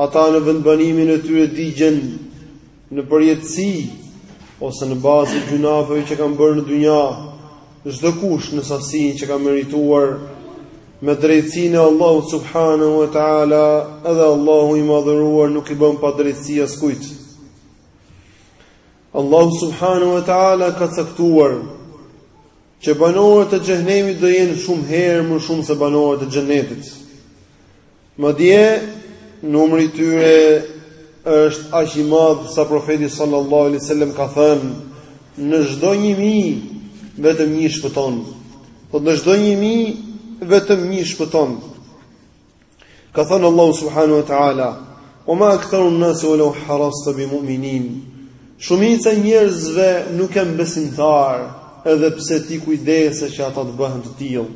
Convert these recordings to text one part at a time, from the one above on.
Ata në vendbanimin e tyre digjen në përjetësi ose në bazë të gjynaheve që kanë bërë në dynja, çdokush në sasinë që ka merituar me drejtësinë e Allahut subhanahu wa taala, edhe Allahu i madhëruar nuk i bën padrejtësi askujt. Allahu subhanahu wa taala ka caktuar Që banorët e xhehenemit do jenë shumë herë më shumë se banorët e xhenetit. Madje numri i tyre është aq i madh sa profeti sallallahu alaihi wasallam ka thënë në çdo 1000 vetëm një shpëton. Po në çdo 1000 vetëm një shpëton. Ka thënë Allahu subhanahu wa taala: "Wa ma aktharu an-nas wa law harasta bi mu'minin." Shumica e njerëzve nuk janë besimtarë, edhe pse ti kujdesesh që ata të bëhen të tillë.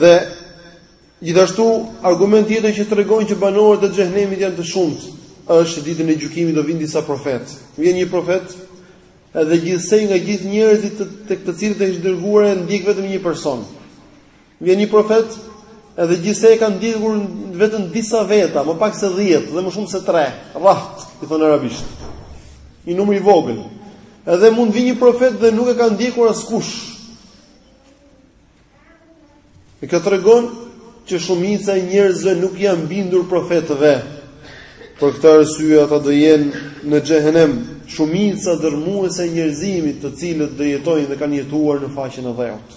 Dhe gjithashtu argument tjetër që tregon që banorët e xhehenemit janë të shumtë, është se ditën e gjykimit do vinë disa profetë. Vjen një profet, edhe gjithsej nga gjithë njerëzit tek të cilët është dërguar e ndjek vetëm një person. Vjen një profet edhe gjithsej e kanë ndjekur vetëm disa veta, më pak se 10 dhe më shumë se 3, raht, i thonë arabisht. Një numër i vogël. Edhe mund të vijë një profet dhe nuk e ka ndjekur askush. E kjo tregon që shumica e njerëzve nuk janë bindur profetëve. Për këtë arsye ata do jenë në xhehenem, shumica dërrmuese e njerëzimit, të cilët do jetojnë dhe kanë jetuar në faqen e dheut.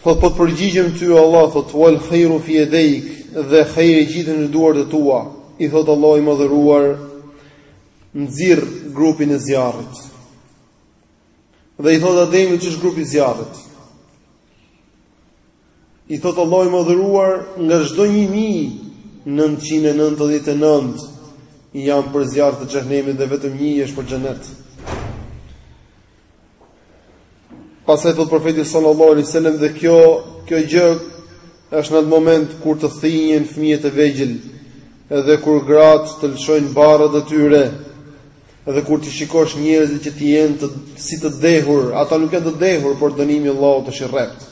Thotë po të përgjigjem ty Allah thotë wal khairu fi yadayk dhe khairi i gjithë në duart e tua. I thotë Allahu i madhëruar nxirr grupin e zjarrit. Dhe i thotë Ademi ç'është grupi i zjarrit. I thotë Allahu i Madhëruar, nga çdo një mijë, nëntëqind e nëntëdhjetë e nëntë janë për zjarr të xhehenemit dhe vetëm një është për xhenet. Pastaj thotë profeti sallallahu alaihi wasallam dhe kjo kjo gjë është në atë moment kur të thinjen fëmijët e vegjël, edhe kur gratë të lëshojnë barrat e tyre, Edhe kur t'i shikosh njerëzit që të jenë të, si të dehur, ata nuk janë të dehur, por dënimi i Allahut është i rreptë.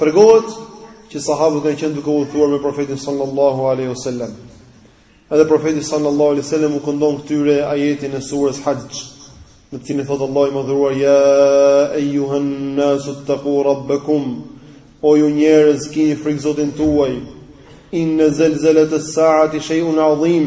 Tregohet që sahabët kanë qenë duke udhëtuar me profetin sallallahu alaihi wasallam. Edhe profeti sallallahu alaihi wasallam u këndon këtyre ajetin e sures Haxh, në të cilin thotë Allahu i madhëruar ya ayyuhan nasu taqu rabbakum o ju njerëz kini frikë Zotin tuaj inna zalzalata as-sa'ati shay'un 'azim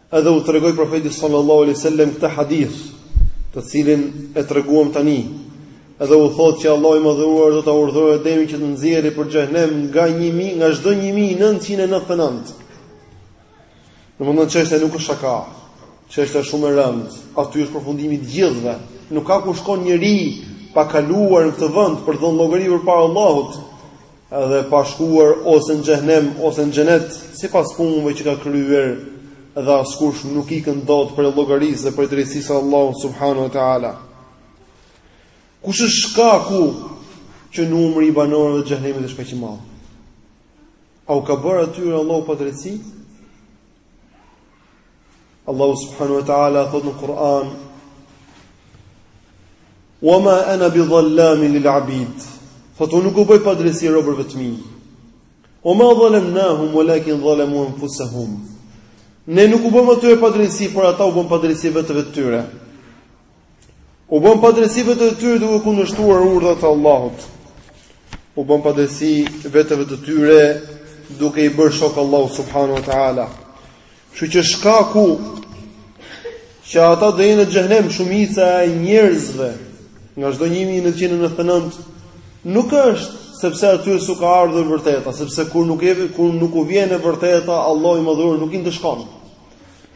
Edhe u tregoi Profeti sallallahu alaihi wasallam këtë hadith, të cilin e treguam tani. Edhe u thotë që Allahu i Madhëruar do ta urdhërojë Ademin që të nxjerrë për xhenem nga 1000, nga çdo 1000, 999. Domethënë çështja nuk është shaka. Çështja është shumë e rëndë. Aty është përfundimi i gjithëve. Nuk ka ku shkon njeri pa kaluar në këtë vend për dhënë llogari përpara Allahut. dhe pa shkuar ose në xhenem ose në xhenet sipas punëve që ka kryer dhe askush nuk ikën dot prej llogarisë dhe prej drejtësisë së Allahut subhanahu wa taala. Kush është shkaku që numri i banorëve të xhenemit është kaq i madh? A u ka bërë atyre Allahu padrejtësi? Allahu subhanahu wa taala thotë në Kur'an: "Wa ma ana bi dhallamin lil 'abid." Thotë unë nuk u bëj padrejtësi robërve të mi. Wa ma dhalemnahum, wa lakin dhalemu enfusehum. Ne nuk u bëmë atyre padrejtësi, por ata u bënë padrejtësi veteve të tyre. U bënë padrejtësi veteve të tyre duke kundërshtuar urdhrat e Allahut. U bënë padrejtësi veteve të tyre duke i bërë shok Allahut subhanahu wa taala. Kështu që shkaku që ata do jenë në xhenem shumica e njerëzve nga çdo 1000, 999 nuk është sepse atyre s'u ka ardhur e vërteta, sepse kur nuk e kur nuk u vjen e vërteta, Allahu i Madhëruar nuk i ndëshkon.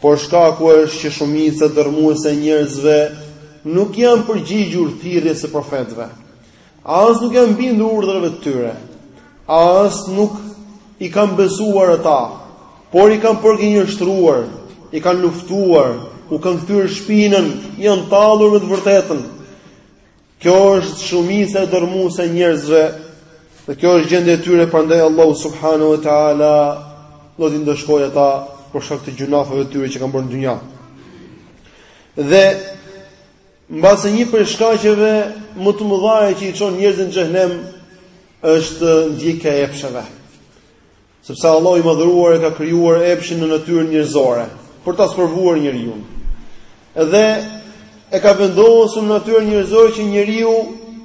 Por shkaku është që shumica dërrmuese e njerëzve nuk i janë përgjigjur thirrjes së profetëve, as nuk janë bindur urdhrave të tyre, as nuk i kanë besuar ata, por i kanë përgënjeshtruar, i kanë luftuar, u kanë kthyer shpinën, janë tallur me të vërtetën. Kjo është shumica dërrmuese e njerëzve, dhe kjo është gjendja e tyre, prandaj Allahu subhanahu wa taala do t'i ndëshkojë ata për shkak të gjynafeve të tyre që kanë bërë në dynja. Dhe mbase një prej shkaqeve më të mëdha që i çon njerëzit në xhenem është ndjekja e epsheve. Sepse Allahu i Madhëruar e ka krijuar epshin në natyrën njerëzore për ta sprovuar njeriun. Dhe e ka vendosur në natyrën njerëzore që njeriu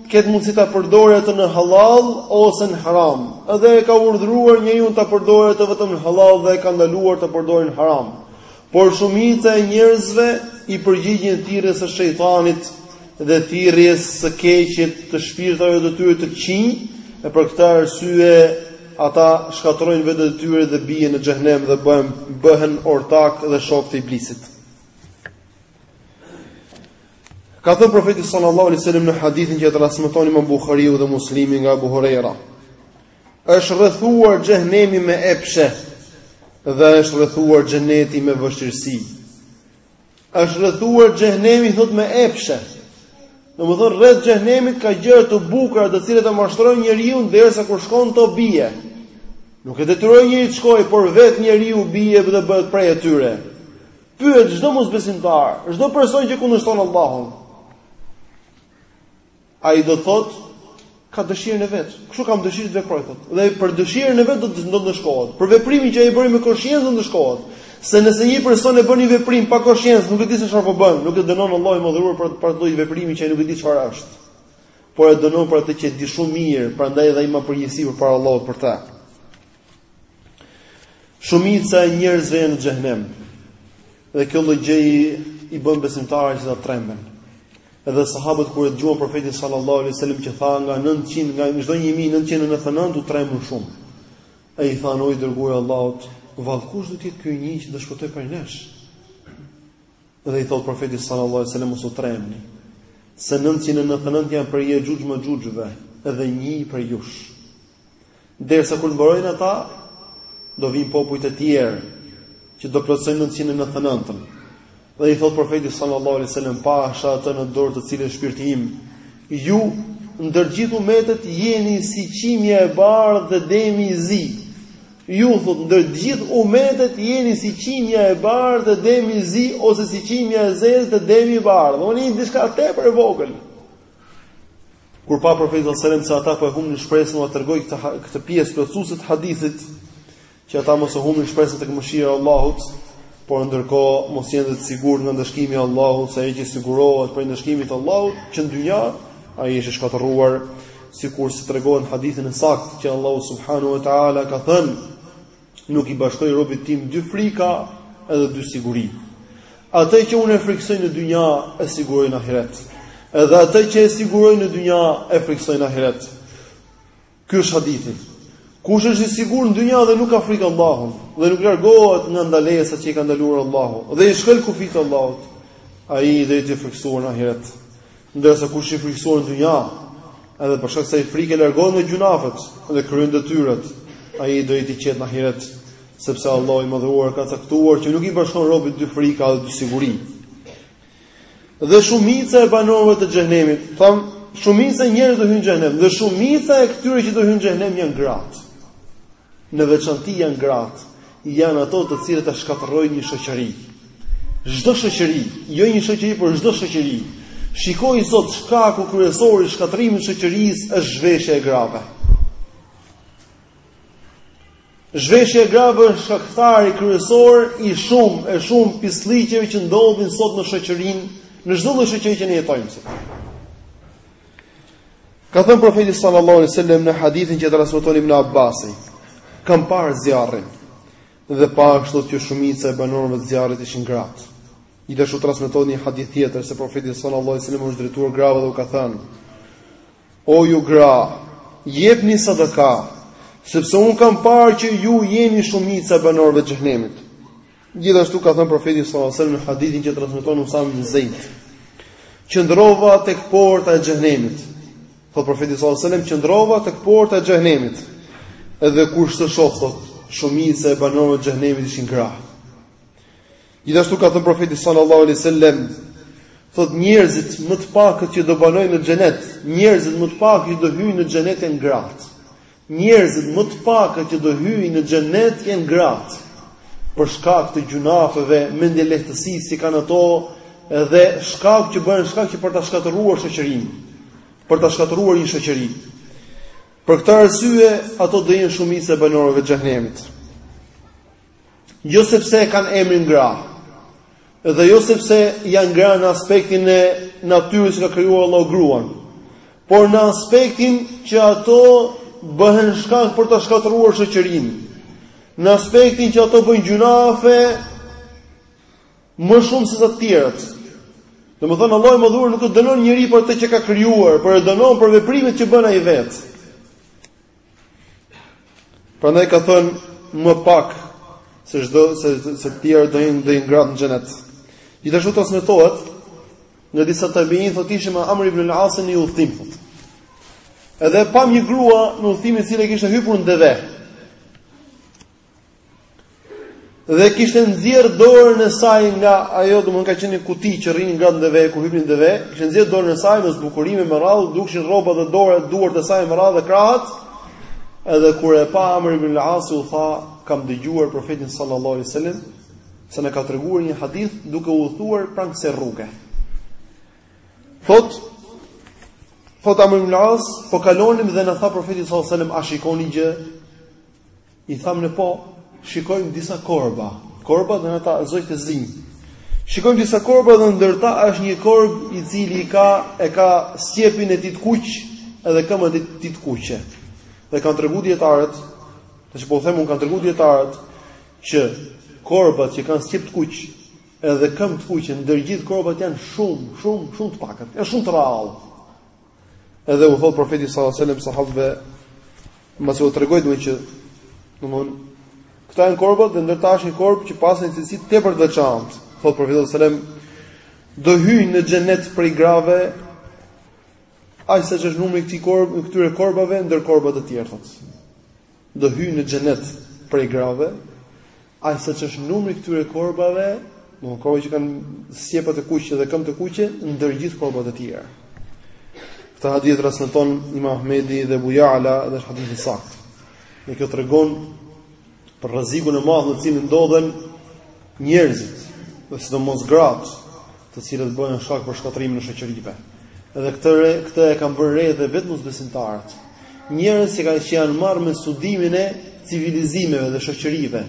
të ketë mundësi ta përdorë atë në hallall ose në haram. Dhe e ka urdhëruar njeriun ta përdorë atë vetëm në hallall dhe e ka ndaluar ta përdorë në haram. Por shumica e njerëzve i përgjigjen thirrjes së shejtanit dhe thirrjes së keqe të shpirtrave të tyre të këqinj, e për këtë arsye ata shkatërrojnë veten e tyre dhe bien në xhehenem dhe bëhen bëhen ortakë dhe shokë të iblisit. Ka thënë profeti sallallahu alaihi wasallam në hadithin që transmeton Imam Buhariu dhe Muslimi nga Abu Hurejra, Është rrethuar xhehenemi me epshe dhe është rrethuar xhenneti me vështirësi. Është rrethuar xhehenemi thot me epshe. Domethënë rreth xhehenemit ka gjëra të bukura të cilat e mashtrojnë njeriu derisa kur shkon të bie. Nuk e detyroi njeri të shkojë, por vetë njeriu bie dhe bëhet pre e tyre. Pyet çdo mosbesimtar, çdo person që kundërshton Allahun. Ai do të thotë, ka dëshirën e vet. Kështu kam dëshirë të veproj thotë. Dhe për dëshirën e vet do të do të ndëshkohet. Për veprimin që ai bëri me koshiencë do të ndëshkohet. Se nëse një person e bën një veprim pa koshiencë, nuk e di se çfarë po bën, nuk e dënon Allahu i madhëruar për për atë veprim që ai nuk e di çfarë është. Por e dënon për atë që e di shumë mirë, prandaj edhe ai mban përgjegjësi përpara Allahut për ta. Shumica e njerëzve janë në xhehenem. Dhe kjo lloj gjëje i bën besimtarët që të tremben. Edhe sahabët kur e dëgjuan profetin sallallahu alaihi wasallam që tha nga 900 nga çdo 1999 u trembën shumë. Ata thanë o i dërguar i Allahut, vallë kush do të jetë ky një që do shpëtojë prej nesh? Dhe i thot profeti sallallahu alaihi wasallam mos u trembni. Se 999 janë prej jexhuxh mexhuxhëve, edhe një prej jush. Derisa kur mbarojnë ata, do vijnë popuj të tjerë që do plotësojnë 999-ën. Dhe i thot profeti sallallahu alaihi wasallam pasha atë në dorë të cilit shpirti im ju ndër gjithë umetet jeni si qimja e bardhë te demi i zi. Ju thot ndër gjithë umetet jeni si qimja e bardhë te demi i zi ose si qimja e zezë te demi i bardhë. Jeni diçka tepër e vogël. Kur pa profeti sallallahu alajhi wasallam se ata po e humbnin shpresën, ua tregoi këtë këtë pjesë plotësuese të hadithit që ata mos e humbnin shpresën tek mëshira e Allahut, por ndërkohë mos jenë të sigurt nga ndëshkimi i Allahut, se ai që sigurohet prej ndëshkimit të Allahut që në dynja ai është i shkatërruar, sikurse tregohet në hadithin e saktë që Allahu subhanahu wa taala ka thënë Nuk i bashkoj robit tim dy frika edhe dy siguri. Atë që unë e frikësoj në dynja e siguroj në ahiret. Edhe atë që e siguroj në dynja e frikësoj në ahiret. Ky është hadithi. Kush është i sigurt në dynja dhe nuk ka frikë Allahun dhe nuk largohet nga ndalesat që i ka ndaluar Allahu dhe i shkel kufijtë e Allahut, ai do jetë i frikësuar në ahiret. Ndërsa kush është i frikësuar në dynja, edhe për shkak të asaj frike largohet nga gjynahet dhe kryen detyrat, ai do jetë i qetë në ahiret, sepse Allahu i Madhëruar ka caktuar që nuk i bashkon robit dy frika dhe dy siguri. Dhe shumica e banorëve të xhehenemit, tham, shumica e njerëzve do hyjnë në xhehenem, dhe shumica e këtyre që do hyjnë në xhehenem janë gratë. Në veçanti janë gratë, janë ato të cilat e shkatërrojnë një shoqëri. Çdo shoqëri, jo një shoqëri, por çdo shoqëri. Shikoje sot shkaku kryesor i shkatërrimit të shoqërisë është zhveshja e grave. Zhveshja e grave është shkaktari kryesor i shumë e shumë pisllëqeve që ndodhin sot në shoqërinë, në çdo lloj shoqëri që ne jetojmë sot. Ka thënë profeti sallallahu alaihi wasallam në hadithin që transmeton Ibn Abbasi, kam parë zjarrin dhe pashë që shumica e banorëve të zjarrit ishin gratë. Gjithashtu transmeton një hadith tjetër se profeti sallallahu alaihi wasallam është drejtuar grave dhe u ka thënë: O ju gra, jepni sadaka, sepse unë kam parë që ju jeni shumica e banorëve të xhehenemit. Gjithashtu ka thënë profeti sallallahu alajhi wasallam në hadithin që transmeton Usam ibn Zeid, "Qëndrova tek porta e xhehenemit." Thotë profeti sallallahu alajhi wasallam qëndrova tek porta e xhehenemit. Edhe kur ç'të shoh thotë, shumica e banorëve të xhehenemit ishin gra. Gjithashtu ka thënë profeti sallallahu alajhi wasallam, "Thotë njerëzit më të pakët që do banojnë në xhenet, njerëzit më të pakët që do hyjnë në xhenet janë gratë." Njerëzit më të pakët që do hyjnë në xhenet janë gratë, për shkak të gjynaheve, mendjelehtësisë që kanë ato dhe shkak që bëhen shkak që për ta shkatërruar shoqërinë, për ta shkatërruar një shoqëri. Për këtë arsye, ato do jenë shumica e banorëve të xhehenemit. jo sepse e kanë emrin gra, dhe jo sepse janë gra në aspektin e natyrës që ka krijuar Allahu gruan, por në aspektin që ato bëhen shkak për ta shkatërruar shoqërinë, në aspektin që ato bëjnë gjynahe më shumë se të tjerët. Domethënë, Allahu i madhëruar nuk e dënon njeriun për atë që ka krijuar, por e dënon për veprimet që bën ai vetë. Prandaj ka thënë më pak se çdo se se të tjerë do jenë gratë në xhenet. Gjithashtu transmetohet nga disa tabiin thotë ishim me Amr ibn al-As në një udhëtim. Edhe pamë një grua në udhëtim e cila kishte hypur në deve. Dhe kishte nxjerr dorën e saj nga ajo, domethënë ka qenë një kuti që rrinin gratë në deve kur hypnin në deve, kishte nxjerr dorën e saj me zbukurime me radhë, dukshin rrobat dhe dora, duart e saj me radhë dhe krahët. Edhe kur e pa Amr ibn al-As u tha, kam dëgjuar profetin sallallahu alaihi wasallam se na ka treguar një hadith duke udhëtuar pranë kësaj rruge. Thotë thotë Amr ibn al-As, po kalonim dhe na tha profeti sallallahu alaihi wasallam, a shikoni gjë? I thamë ne po, shikojmë disa korba, korba dhe ata zogjtë të zinj. Shikojmë disa korba dhe ndër ta është një korb i cili ka e ka sqepin e tij të kuq edhe këmën e tij të kuqe. Dhe kanë tregu dijetarët, tash po them un kanë tregu dijetarët që korbat që kanë sqep të kuq edhe këmbë të kuqe ndër gjithë korbat janë shumë, shumë, shumë të pakët. Janë shumë të rrallë. Edhe u thot profeti sallallahu alajhi wasallam sahabëve, mbase u tregoi domethënë që domethënë këta janë korbat dhe ndër ta është një korb që pas një cilësi tepër të veçantë. Thot profeti sallallahu alajhi wasallam, do hyjnë në xhenet prej grave aq sa është numri i këtij korb, këtyre korbave ndër korbat e tjera. Do hyjnë në xhenet prej grave, aq sa ç'është numri i këtyre korbave, domthonë korba që kanë sqepa të kuqe dhe këmbë të kuqe, ndër gjithë korbat e tjera. Këtë hadith transmeton Imam Ahmedi dhe Abu Ya'la dhe hadith i saktë. E kjo tregon për rrezikun e madh në të cilin ndodhen njerëzit, dhe sidomos gratë, të cilat bëhen shkak për shkatërrimin e shoqërive. Edhe këtë re, këtë e kanë vënë re dhe vetë mosbesimtarët. Njerëz që kanë që janë marrë me studimin e civilizimeve dhe shoqërive.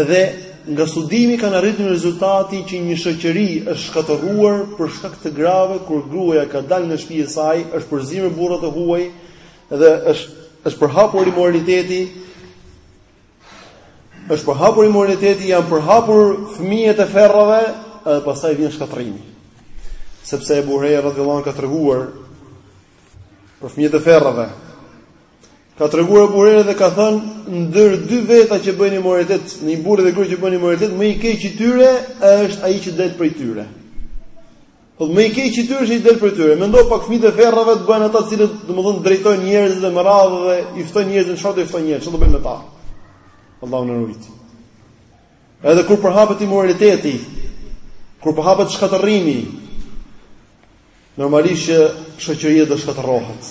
Edhe nga studimi kanë arritur në rezultatin që një shoqëri është shkatërruar për shkak të grave kur gruaja ka dalë nga shtëpi e saj, është përzi me burrat e huaj dhe është është përhapur imoraliteti Është përhapur imoraliteti, janë përhapur fëmijët e ferrave, edhe pastaj vjen shkatërrimi. Sepse Abu Huraira radhiyallahu anhu ka treguar për fëmijët e ferrave. Ka treguar Abu Huraira dhe ka thënë ndër dy veta që bëjnë imoralitet, në një burrë dhe grua që bëjnë imoralitet, më i keq i tyre është ai që del prej tyre. Po më i keq i tyre është ai që del prej tyre. Mendo pak fëmijët e ferrave të bëhen ata të cilët domethënë drejtojnë njerëzit e me radhë dhe i ftojnë njerëzit në çfarë do i ftojnë njerëzit, çfarë do bëjnë me ta? Allahu na ruajt. Edhe kur përhapet imoraliteti, kur përhapet shkatërrimi, normalisht që shoqëria do shkatërrohet.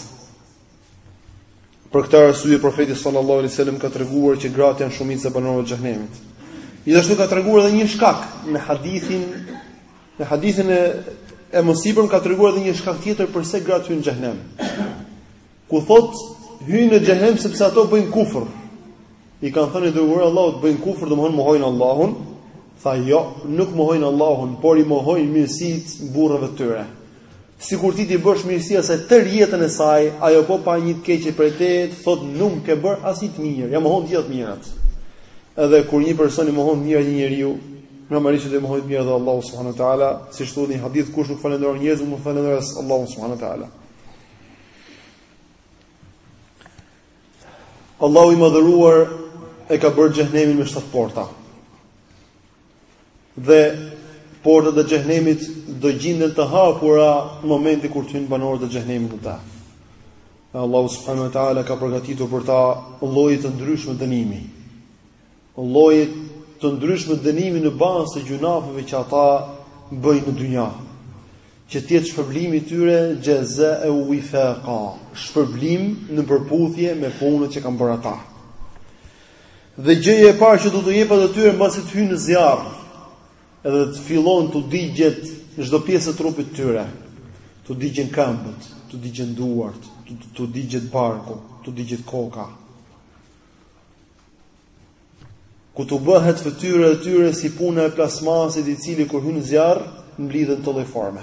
Për këtë arsye profeti sallallahu alaihi wasallam ka treguar që gratë janë shumica e banorëve të xhehenemit. Gjithashtu ka treguar edhe një shkak në hadithin në hadithin e e mësipërm ka treguar edhe një shkak tjetër përse gratë hyjnë në xhehenem. Ku thot hyjnë në xhehenem sepse ato bëjnë kufër. I kanë thënë i dërguar i Allahut bëjnë kufër, domthon mohojnë Allahun, tha jo, nuk mohojnë Allahun, por i mohojnë mirësitë burrave të tyre. Sikur ti t'i bësh mirësi asaj tërë jetën e saj, ajo po pa një të keqe prej teje, thot nuk ke bër asnjë të mirë, ia mohon gjithë të mirat. Edhe kur një person i mohon të mirën një njeriu, normalisht do të mohojë të mirën dhe Allahut subhanahu wa taala, siç thotë një hadith kush nuk falënderon njerëzit, nuk falënderon as Allahun subhanahu wa taala. Allahu i madhëruar e ka bërë xhehenemin me shtatë porta. Dhe portat e xhehenemit do gjinden të hapura në momentin kur të hyjnë banorët e xhehenemit në të. Allahu subhanahu wa taala ka përgatitur për ta lloje të ndryshme dënimi. lloje të ndryshme dënimi në bazë të gjynafeve që ata bëjnë në dynja. Që të jetë shpërblimi i tyre jaza'an wifaqa, shpërblim në përputhje me punët që kanë bërë ata. Dhe gjëja e parë që do t'u jepet atyre mbasi të hyjnë në zjarr, edhe të fillojë t'u digjet çdo pjesë e trupit të tyre, t'u digjen këmbët, t'u digjen duart, të, t'u digjet barku, t'u digjet koka. kur t'u bëhet fytyra e tyre si puna e plasmasit i cili kur hyn në zjarr, mblidhet në atë lloj forme.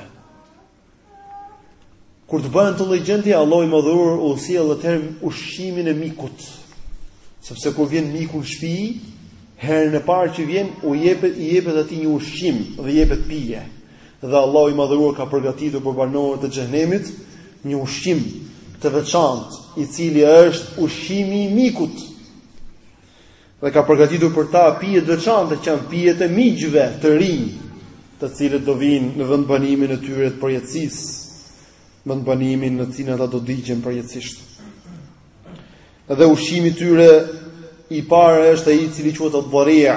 Kur të bëhen në atë lloj gjendje, Allahu i madhëruar u sjell atëherë ushqimin e mikut, sepse kur vjen miku në shpi, herën e parë që vjen, u jepet, i jepet atij një ushqim dhe i jepet pije. Dhe Allahu i Madhëruar ka përgatitur për banorët e Xhehenemit një ushqim të veçantë, i cili është ushqimi i mikut. Dhe ka përgatitur për ta pije të veçanta që janë pijet e miqve të rinj, të cilët do vijnë në vendbanimin e tyre të përjetësisë, vendbanimin në cilin ata do digjen përjetësisht. Dhe ushqimi i tyre i parë është ai i cili quhet al-dhari'a,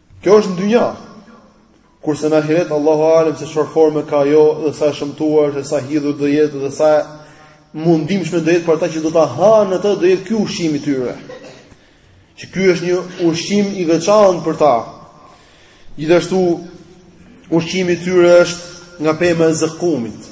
Kjo është në dynja. Kurse në ahiret Allahu alem se çfarë forme ka ajo dhe sa e shëmtuar dhe sa e hidhur do jetë dhe sa e mundimshme do jetë për ata që do ta hanë atë do jetë ky ushqim i tyre. Që ky është një ushqim i veçantë për ta. Gjithashtu ushqimi i tyre është nga pema e zekumit.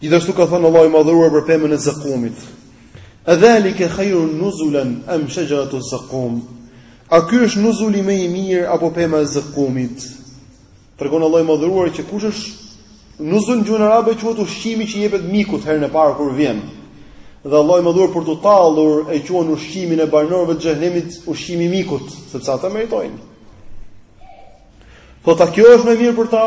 Gjithashtu ka thënë Allahu i madhëruar për pemën e zekumit. Adhalika khayrun nuzulan am shajaratu zaqum. A ky është nuzuli më i mirë apo pema e zekumit? Tregon Allahu i madhëruar që kush është nuzul në gjuhën arabe quhet ushqimi që i jepet mikut herën e parë kur vjen. Dhe Allahu i madhëruar për t'u tallur e quan ushqimin e banorëve të xhehenemit ushqimi i mikut, sepse atë meritojnë. Thotë a kjo është më mirë për ta,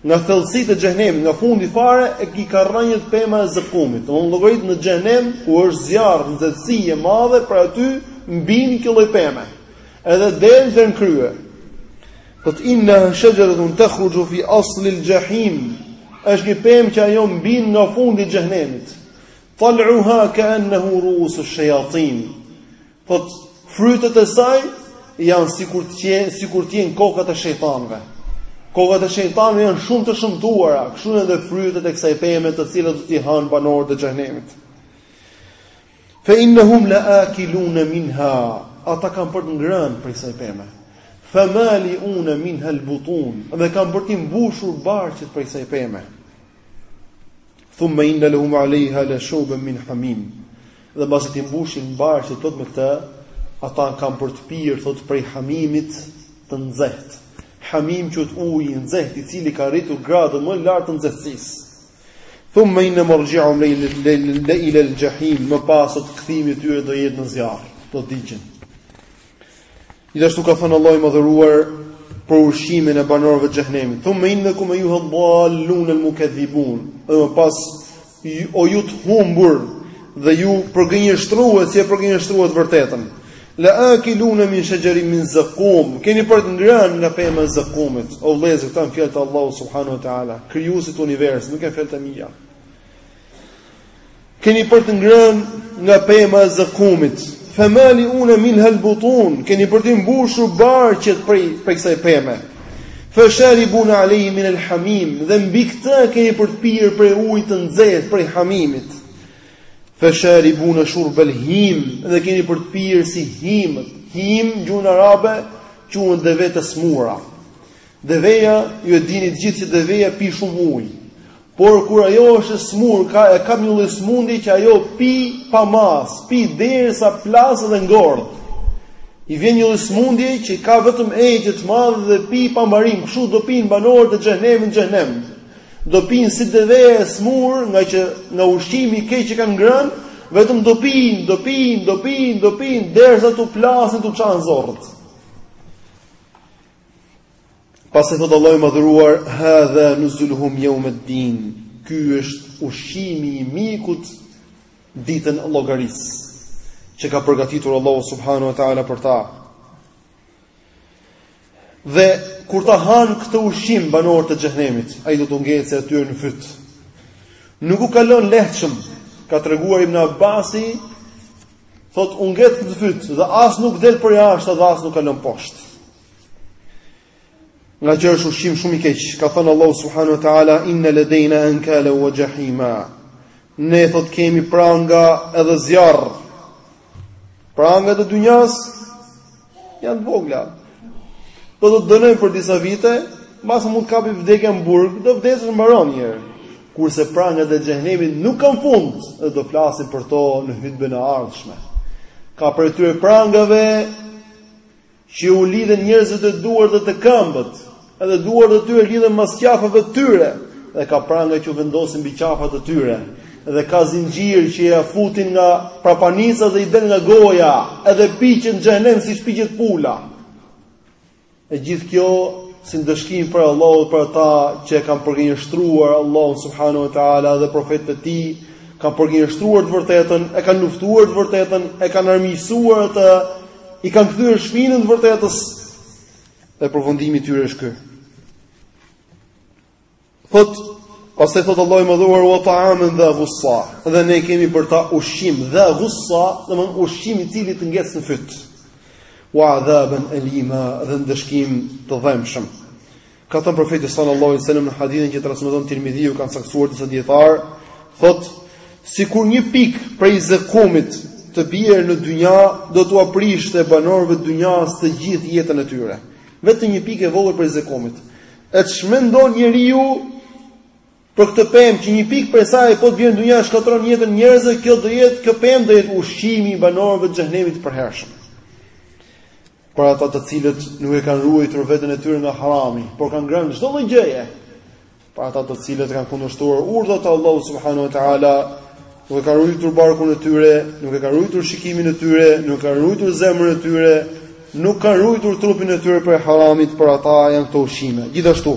Nga thellësitë e xhehenemit, nga fundi fare e i ka rrënjët pema e zekumit. Domthonë llogarit në xhehenem ku është zjarr nxehtësi e madhe por aty mbin kjo lloj peme. Edhe del deri në krye. Thotë innaha shajaratun takhruju fi asl al jahim. Është një pemë që ajo mbin nga fundi i xhehenemit. Tal'uha ka'annahu ru'us ash-shayatin. Thotë frytet e saj janë si sikur të jenë kokat e shejtanëve. Kokat e shejtanëve janë shumë të shëmtuara, kështu janë edhe frytet e kësaj peme të cilat do t'i hanë banorët e xhehenemit. Fa innahum la akiluna minha, ata kanë për të ngrënë prej kësaj peme. Fa maliuna minha al-butun, dhe kanë për t'i mbushur barqet prej kësaj peme. Thumma inna lahum alejha la shuban min hamim. Dhe mbasi t'i mbushin barqet thotë me këtë, ata kanë për të pirë thotë prej hamimit të nxehtë. Hamim quhet ujë i nxehtë i cili ka arritur gradën më të lartë të nxehtësisë. Thumma inna marji'ahum la ila al-jahim, më pas thotë kthimi i tyre do jetë në zjarr, do digjen. Gjithashtu ka thënë Allahu i Madhëruar për ushqimin e banorëve të xhehenemit. Thumma innakum ayuha dhallun al-mukadhdhibun. Dhe më pas o ju të humbur dhe ju përgënjeshtruesit që e përgënjeshtruat të vërtetën. La akiluna min shajarin min zaqum. Keni për të ngrënë nga pema e zaqumit. O vëllezër, këto janë fjalët e Allahut subhanahu wa taala, krijuesit të universit, nuk janë fjalë të mia. Keni për të ngrënë nga pema e zakumit. Fa maliuna minhal butun, keni për t'i mbushur barqet prej prej kësaj peme. Fa sharibuna alayhi min al hamim, dhe mbi këtë keni për të pirë prej ujit të nxehtë prej hamimit. Fa sharibuna shurb al him, dhe keni për të pirë si himët, him gjuhën arabe quhen devetë e smura. Deveja, ju e dini të gjithë që deveja pi shumë ujë. Por kur ajo është e smur, ka e kap një lloj smundje që ajo pi pa mas, pi derisa plas dhe ngordh. I vjen një lloj smundje që ka vetëm etje të madhe dhe pi pa mbarim, kështu do pinë banorët e xhehenemit në xhehenem. Do pinë si deve e smur, ngaqë nga ushqimi i keq që kanë ngrënë, vetëm do pinë, do pinë, do pinë, do pinë derisa t'u plasin, t'u çahen zorrët. Pastaj thotë Allahu i Madhëruar, "Hadha nuzuluhum yawm ad-din." Ky është ushqimi i mikut ditën e llogarisë që ka përgatitur Allahu subhanahu wa taala për ta. Dhe kur ta hanë këtë ushqim banorët e xhehenemit, ai do t'u ngecë atyre në fyt. Nuk u kalon lehtëshëm, ka treguar Ibn Abbasi, thotë u ngec në fyt dhe as nuk del për jashtë dhe as nuk kalon poshtë. Nga që është ushqim shumë i keq, ka thënë Allahu subhanahu wa taala inna ladaina ankalan wa jahima. Ne thot kemi pranga edhe zjarr. Prangat e dynjas janë të vogla. Do të dënojë për disa vite, mbase mund të kapi vdekja në burg, do vdesësh mbaron një herë. Kurse prangat e xhehenemit nuk kanë fund, dhe do flasim për to në hutbën e ardhshme. Ka prej tyre prangave që u lidhen njerëzve te duart dhe te këmbët, edhe duart e tyre lidhen mas qafave të tyre, dhe ka pranga që u vendosen mbi qafat e tyre, dhe ka zinxhir që ja futin nga prapanica dhe i del nga goja, edhe piqet në xhenem si piqet pula. E gjithë kjo si ndëshkim prej Allahut për ata që e kanë përgënjeshtruar Allahun subhanahu wa taala dhe profetët e tij, kanë përgënjeshtruar të vërtetën, e kanë luftuar të vërtetën, e kanë armiqësuar atë i kanë kthyer shpinën të vërtetës dhe përfundimi i tyre është ky. Thot pastaj thot Allahu i Madhëruar wa ta'amen dha ghussa, dhe ne kemi për ta ushqim dha ghussa, dhe ushqim i cili të ngec në fyt. Wa adhaban alima dhe ndëshkim të dhëmshëm. Ka thënë profeti sallallahu alaihi wasallam në hadithin që transmeton Tirmidhiu e kanë saktësuar disa dijetarë, thotë sikur një pik prej zekumit të bjerë në dynja do t'u aprishte banorëve të dynjas të gjithë jetën e tyre. Vetëm një pikë e vogël prej zekumit. E ç'mendon njeriu për këtë pemë që një pikë prej saj po të bjerë në dynja shkatërron jetën njerëzve, kjo do jetë kjo pemë do jetë ushqimi i banorëve të xhenemit i përhershëm. për ata të cilët nuk e kanë ruajtur veten e tyre nga harami, por kanë ngrënë çdo lloj gjëje, për ata të cilët kanë kundërshtuar urdhrat e Allahut subhanahu wa taala, nuk e kanë ruajtur barkun e tyre, nuk e kanë ruajtur shikimin e tyre, nuk e kanë ruajtur zemrën e tyre, nuk kanë ruajtur trupin e tyre prej haramit, për ata janë këto ushqime. Gjithashtu,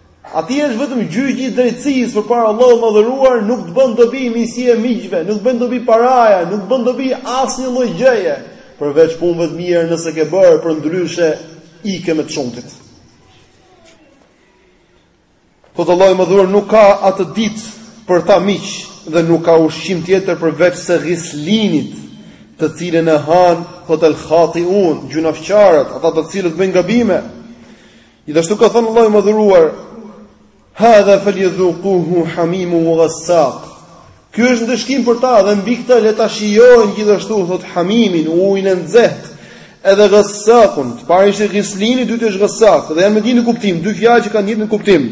Atje është vetëm gjyqi i drejtësisë përpara Allahut të Madhëruar, nuk të bën dobi miqësia e miqve, nuk të bën dobi paraja, nuk të bën dobi asnjë lloj gjëje, përveç punëve të mira nëse ke bërë, përndryshe ike me të shumtit. Thotë Allahu i Madhëruar nuk ka atë ditë për ta miq dhe nuk ka ushqim tjetër përveç se ghislinit, të cilën e han thotë el khatiun, gjynahqarët, ata të cilët bëjnë gabime. Gjithashtu ka thënë Allahu i Madhëruar: "Hadha falyadhuquhu hamimun wa ghassaq." Ky është ndëshkim për ta dhe mbi këtë le ta shijojnë gjithashtu thot hamimin, ujin e nxehtë, edhe ghassaqun. E para ishte ghislini, e dyta është ghassaq dhe janë me të njëjtin kuptim, dy fjalë që kanë të njëjtin kuptim.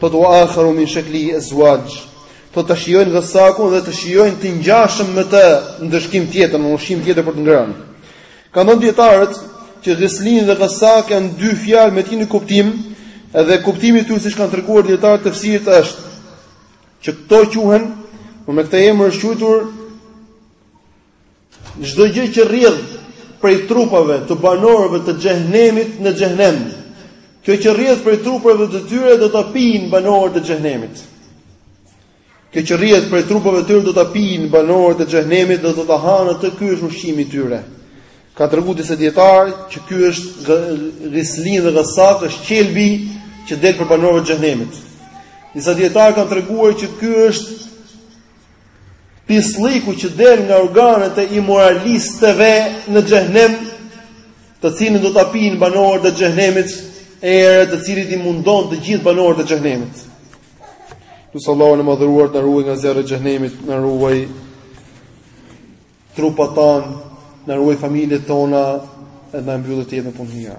Thot wa akharu min shaklihi azwaj. Thot ta shijojnë ghassaqun dhe të shijojnë të ngjashëm me të ndëshkim tjetër, një ushqim tjetër për të ngrënë. Kanë thënë dietarët që ghislin dhe ghasak janë dy fjalë me të njëjtin kuptim, edhe kuptimi i tyre siç kanë treguar dietarët e tefsirit është që këto quhen me këtë emër është quajtur çdo gjë që rrjedh prej trupave të banorëve të xhehenemit në xhehenem. Kjo që rrjedh prej trupave të tyre do ta pijnë banorët e xhehenemit. Kjo që rrjedh prej trupave të tyre do ta pijnë banorët e xhehenemit dhe do ta hanë atë, ky është ushqimi i tyre. Kanë treguar disa dietar që ky është ghislin dhe ghasak, është qelbi që del prej banorëve të xhehenemit. Disa dietar kanë treguar që ky është pislliku që del nga organet e imoralistëve në xhehenem, të cilin do ta pijnë banorët e xhehenemit, era e të cilit i mundon të gjithë banorët e xhehenemit. Lus Allahun e madhëruar të na ruajë nga zjarri i xhehenemit, na ruajtë trupat tanë, na ruajtë familjet tona, edhe na e mbylltë jetën në punë të mira.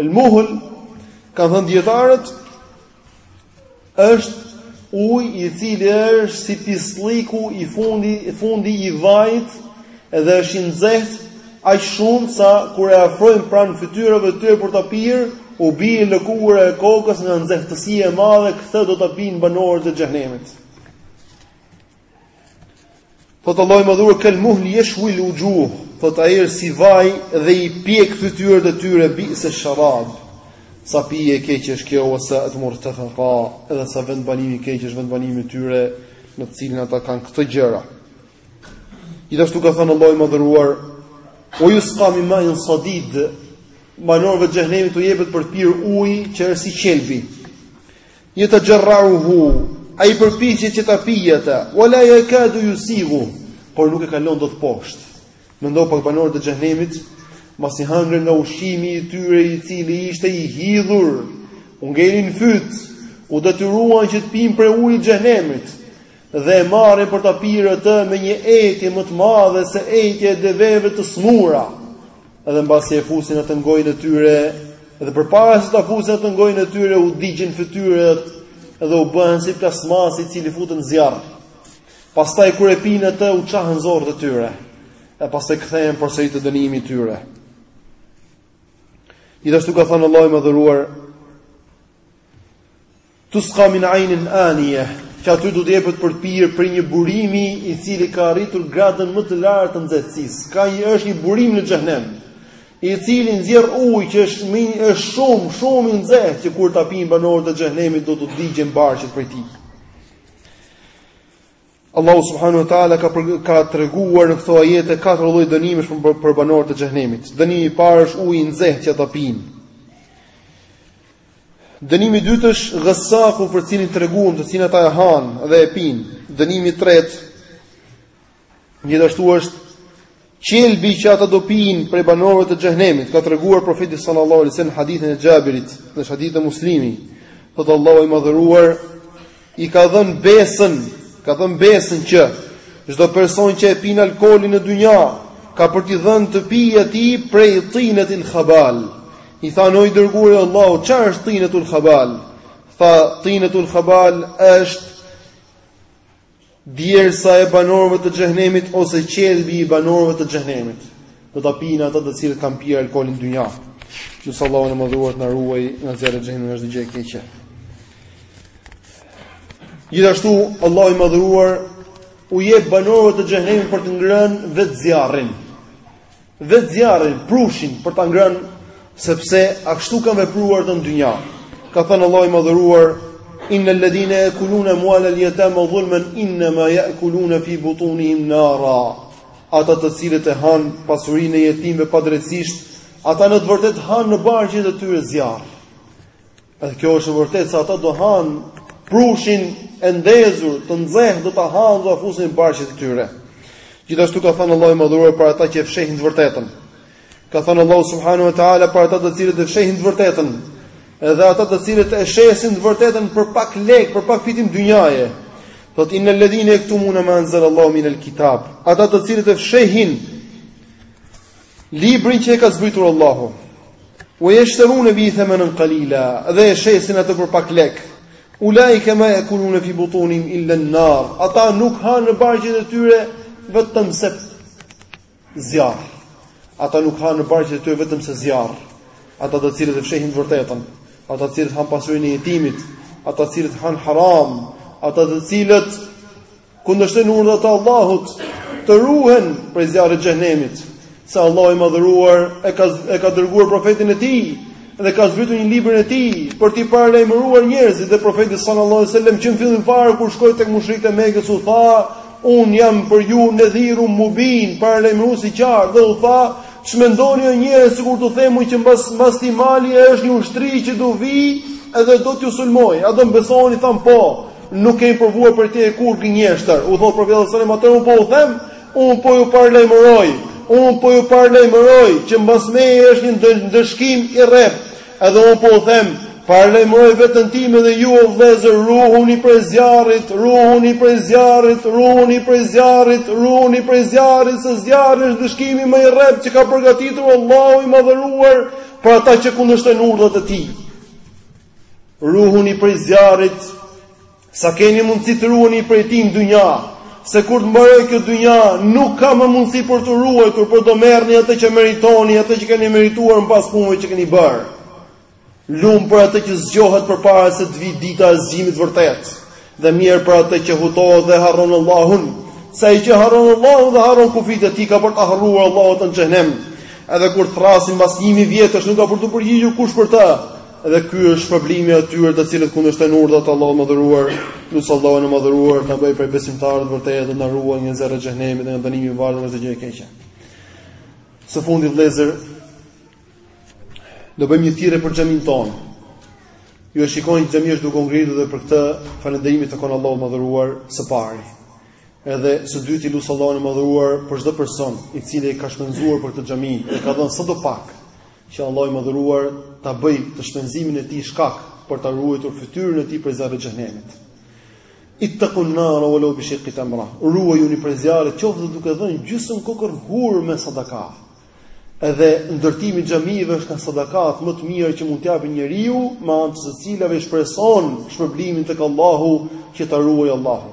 El muhl kanë thënë dijetarët është ujë i cili është si pislliku i fundit, fundi i vajit dhe është i nxehtë aq shumë sa kur e afrojnë pranë fytyrave të tyre për ta pirë, u bie lëkura e kokës nga nxehtësia e madhe, këtë do ta pinë banorët e xhehenemit. Thotë Allahu i madhëruar, kel muhli jeshuil uxhuh, thotë ai është si vaj dhe i pjek fytyrat e tyre, bise sharab, sa pije e keqe është kjo, ue saet murtefeka, edhe sa vendbanim i keq është vendbanimi i tyre, në të cilin ata kanë këto gjëra. Gjithashtu ka thënë Allahu i madhëruar, ue juska min main sadid, banorëve të xhehenemit do t'u jepet për të pirë ujë që është si qelbi, Yatajarrauhu, ai përpiqet që ta pijë atë, wa la yakadu yusighu, por nuk e kalon dot poshtë. Mendo pak banorët e xhehenemit, masi hangren nga ushqimi i tyre i cili ishte i hidhur, u ngeli në fyt, u detyruan që të pinë prej ujit të xhehenemit. dhe e marrin për ta pirë atë me një etje më të madhe se etja e deveve të smura. Edhe mbasi e fusin atë në gojën e tyre, dhe përpara se ta fusin atë në gojën e tyre u digjen fytyrat dhe u bëhen si plasmasi i cili futet në zjarr. Pastaj kur e pinë atë u çahen zorrët e tyre. E pastaj kthehen përsëri te dënimi i tyre. Gjithashtu ka thënë Allahu i Madhëruar Tusqa min aynin aniyah, që aty do të jepet për të pirë prej një burimi i cili ka arritur gradën më të lartë të nxehtësisë. Ka një është një burim në xhehenem, i cili nxjerr ujë që është më është shumë, shumë i nxehtë që kur ta pinë banorët e xhehenemit do t'u digjen barqet prej tij. Allahu subhanahu wa taala ka, ka treguar në këto ajete katër lloj dënimesh për, për banorët e xhehenemit. Dënimi i parë është uji i nxehtë që ata pinë. Dënimi i dytë është ghasaku për të cilin treguam të cilin ata e hanë dhe e pinë. Dënimi i tretë gjithashtu është Qelbi që ata do pinë prej banorëve të xhehenemit, ka treguar profeti sallallahu alaihi wasallam në hadithin e Xhabirit, në hadithin e Muslimit. Thot Allahu i madhëruar i ka dhënë besën, i ka dhënë besën që çdo person që e pin alkoolin në dynja, ka për t'i dhënë të pijë atij prej tinet il khabal. I thanë o i dërguari i Allahut, ça është tinet ul khabal? Tha tinet ul khabal është Djersa e banorëve të xhehenemit ose qelbi i banorëve të xhehenemit. Do ta pinë ata të cilët kanë pirë alkoolin në dynja. Lus Allahun e madhëruar të na ruajë nga zjarri i xhehenemit dhe çdo gjë e keqe. Gjithashtu Allahu i madhëruar u jep banorëve të xhehenemit për të ngrënë vetë zjarrin. Vetë zjarrin prushin për ta ngrënë, sepse ashtu kanë vepruar tek në dynja. Ka thënë Allahu i Madhëruar: "Innal ladhina yakuluna amwal al-yatama dhulman innama yakuluna fi butunihim nara." Ata të cilët e han pasurinë e jetimëve padrejtisht, ata në të vërtetë han në barqet e tyre zjarr. Edhe kjo është e vërtetë se ata do hanë prushin e ndezur, të nxehtë do ta hanë do ta fusin në barqet e tyre. Gjithashtu ka thënë Allahu i Madhëruar për ata që e fshehin të vërtetën. Ka thënë Allahu subhanahu wa taala për ata të cilët e fshehin të vërtetën, edhe ata të cilët e shesin të vërtetën për pak lek, për pak fitim dynjaje. Thot inna alladhina yaktumuna ma anzala Allahu min alkitab. Ata të cilët e fshehin Librin që e ka zbritur Allahu. Wa yashtaruna bihi thamanan qalila, dhe e shesin atë për pak lek. Ulaika ma yakuluna fi butunihim illa an-nar. Ata nuk hanë në barqet e tyre vetëm se zjarr. Ata nuk hanë në barqet e tyre vetëm se zjarr. Ata të cilët e fshehin të vërtetën, ata të cilët han pasurinë e jetimit, ata të cilët han haram, ata të cilët Kundërshtojnë urdhrat e Allahut, të ruhen prej zjarrit të xhenemit, se Allahu i madhëruar e ka e ka dërguar profetin e tij dhe ka zbritur një librin e tij për t'i paralajmëruar njerëzit dhe profeti sallallahu alajhi wasallam që në fillim fare kur shkoi tek mushrikët e Mekës u tha un jam për ju nedhirun mubin paralajmërues i qartë dhe u tha ç'mendoni o njerëz sikur t'u them që mbas mbas atij mali është një ushtri që do vijë edhe do t'ju sulmojë a do m'besoni thanë po Nuk kemi provuar për ty kurrë gënjeshtër, u thotë profeti sallallahu alajhi wasallam, atëherë unë po u them, unë po ju paralajmëroj, unë po ju paralajmëroj që mbas meje është një ndëshkim i rreptë. Edhe unë po u them, paralajmëroj veten time dhe ju o vëllezër, ruhuni prej zjarrit, ruhuni prej zjarrit, ruhuni prej zjarrit, ruhuni prej zjarrit, se zjarri është ndëshkimi më i rreptë që ka përgatitur Allahu i madhëruar për ata që kundërshtojnë urdhrat e tij. Ruhuni prej zjarrit, sa keni mundësi të ruhuni prej tij në dynja, se kur të mbarojë kjo dynja, nuk ka më mundësi për t'u ruajtur, por do merrni atë që meritoni, atë që keni merituar mbas punëve që keni bërë. Lum për atë që zgjohet përpara se të vijë dita e zgjimit të vërtetë, dhe mjerë për atë që hutohet dhe harron Allahun, se ai që harron Allahun dhe harron kufijtë e tij ka për ta harruar Allahu atë në xhenem, edhe kur të thërrasin mbas një mijë vjetësh nuk ka për t'u përgjigjur kush për ta, Dhe ky është problemi i atyre të cilët kundërshtojnë urdhat e Allahut të madhëruar, lus Allahun e madhëruar të na bëjë prej besimtarëve të vërtetë dhe të na ruajë nga zjarri i xhenemit dhe nga dënimi i varrit nga çdo gjë e keqe. Së fundi vëllezër, do bëjmë një thirrje për xhaminë tonë. Ju e shikoni xhamia është duke u ngritur dhe për këtë falënderimi i takon Allahut të madhëruar së pari. Edhe së dyti lus Allahun e madhëruar për çdo person i cili ka shpenzuar për këtë xhami, e ka dhënë sado pak. Që Allahu i Madhëruar ta bëjë atë shpenzimin e tij shkak për ta ruajtur fytyrën e tij prej zjarrit të xhenemit. Ittaqun nar wa law bi shiqqi tamra. Ruajuni prej zjarrit qoftë edhe duke dhënë gjysmë kokërr hurme sadaka. Edhe ndërtimi i xhamive është nga sadakatë më të mira që mund të japë njeriu, me anë të së cilave shpreson shpërblimin tek Allahu që ta ruajë Allahu.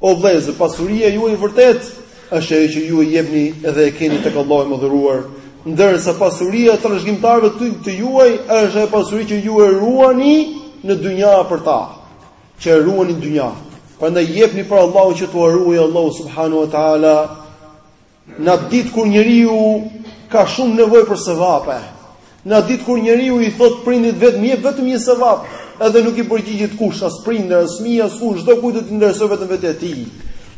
O vëllezër, pasuria juaj e vërtetë është ajo që ju e jepni dhe e keni tek Allahu i madhëruar, ndërsa pasuria e trashëgimtarëve të, tuaj është ajo pasuri që ju e ruani në dynja për ta, që e ruani në dynja. Prandaj jepni për Allahun që t'ua ruajë Allahu subhanahu wa taala Në atë ditë kur njeriu ka shumë nevojë për sevape, në atë ditë kur njeriu i thot prindit të vet më jep vetëm një sevap, edhe nuk i përgjigjet kush, as prindër, as fëmijë, as kush, çdokujt do t'i interesojë vetëm vetja e tij.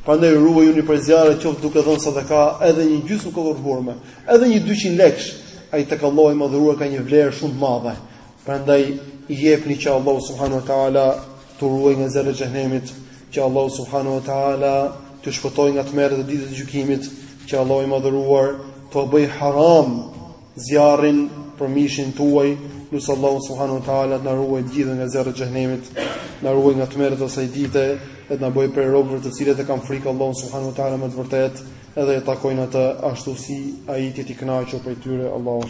Prandaj ruajuni prej zjarrit qoftë duke dhënë sadaka edhe një gjysmë kokërr hurme, edhe një 200 lekësh, ai tek Allahu i madhëruar ka një vlerë shumë të madhe. Prandaj i jepni që Allahu subhanahu wa taala T'ju ruajë nga zjarri i xhehenemit, që Allahu subhanahu wa taala t'ju shpëtojë nga tmerret e ditës së gjykimit, që Allahu i madhëruar t'jua bëjë haram zjarrin për mishin tuaj, lus Allahun subhanahu wa taala të na ruajë të gjithë nga zjarri i xhehenemit, të na ruajë nga tmerret e asaj dite, dhe të na bëjë prej robëve të cilët e kanë frikë Allahun subhanahu wa taala me të vërtetë edhe e takojnë atë ashtu si ai të jetë i kënaqur prej tyre, Allahu